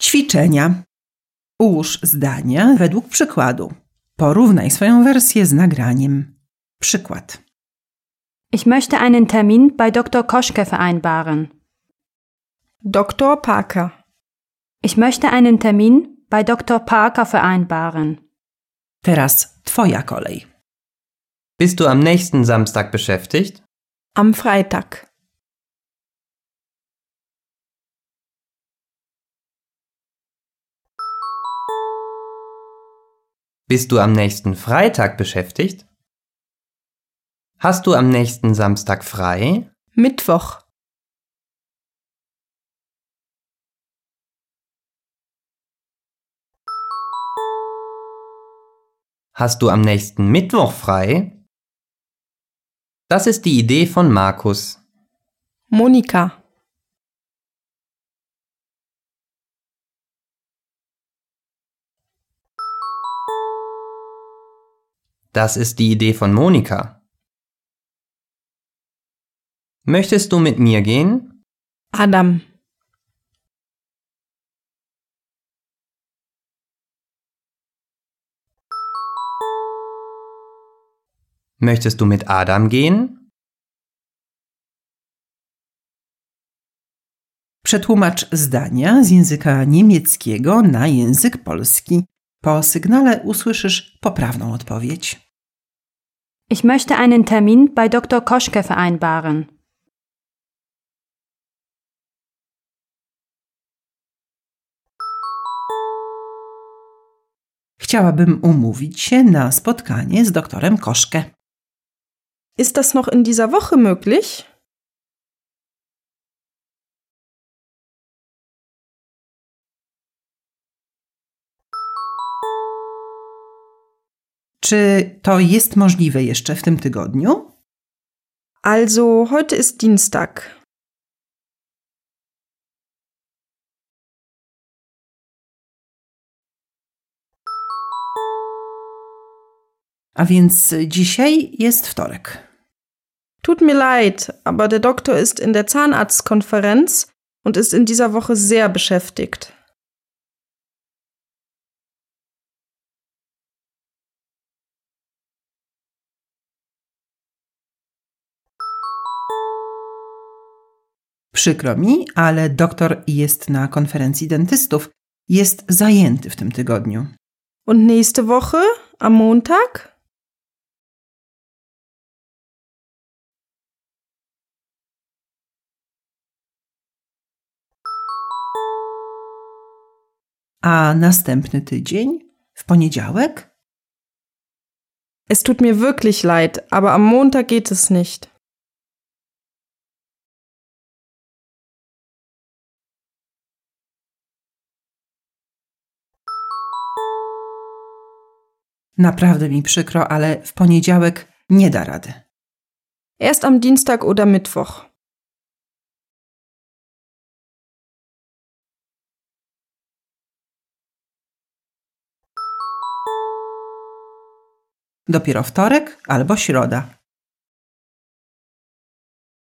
Ćwiczenia. Ułóż zdania według przykładu. Porównaj swoją wersję z nagraniem. Przykład. Ich möchte einen Termin bei Dr. Koschke vereinbaren. Dr. Parker. Ich möchte einen Termin bei Dr. Parker vereinbaren. Teraz Twoja kolej. Bist du am nächsten Samstag beschäftigt? Am Freitag. Bist du am nächsten Freitag beschäftigt? Hast du am nächsten Samstag frei? Mittwoch. Hast du am nächsten Mittwoch frei? Das ist die Idee von Markus. Monika. Das ist die Idee von Monika. Möchtest du mit mir gehen? Adam. Möchtest du mit Adam gehen? Przetłumacz zdania z języka niemieckiego na język polski. Po sygnale usłyszysz poprawną odpowiedź. Ich möchte einen Termin bei Dr. Koschke vereinbaren. Chciałabym umówić się na spotkanie z doktorem Koszkę. Ist das noch in dieser Woche möglich? Czy to jest możliwe jeszcze w tym tygodniu? Also, heute ist Dienstag. A więc dzisiaj jest wtorek. Tut mir leid, aber der Doktor ist in der Zahnarztkonferenz und ist in dieser Woche sehr beschäftigt. Przykro mi, ale doktor jest na konferencji dentystów. Jest zajęty w tym tygodniu. Und nächste Woche, am Montag? A następny tydzień? W poniedziałek? Es tut mir wirklich leid, aber am Montag geht es nicht. Naprawdę mi przykro, ale w poniedziałek nie da rady. Erst am Dienstag oder Mittwoch. Dopiero wtorek albo środa.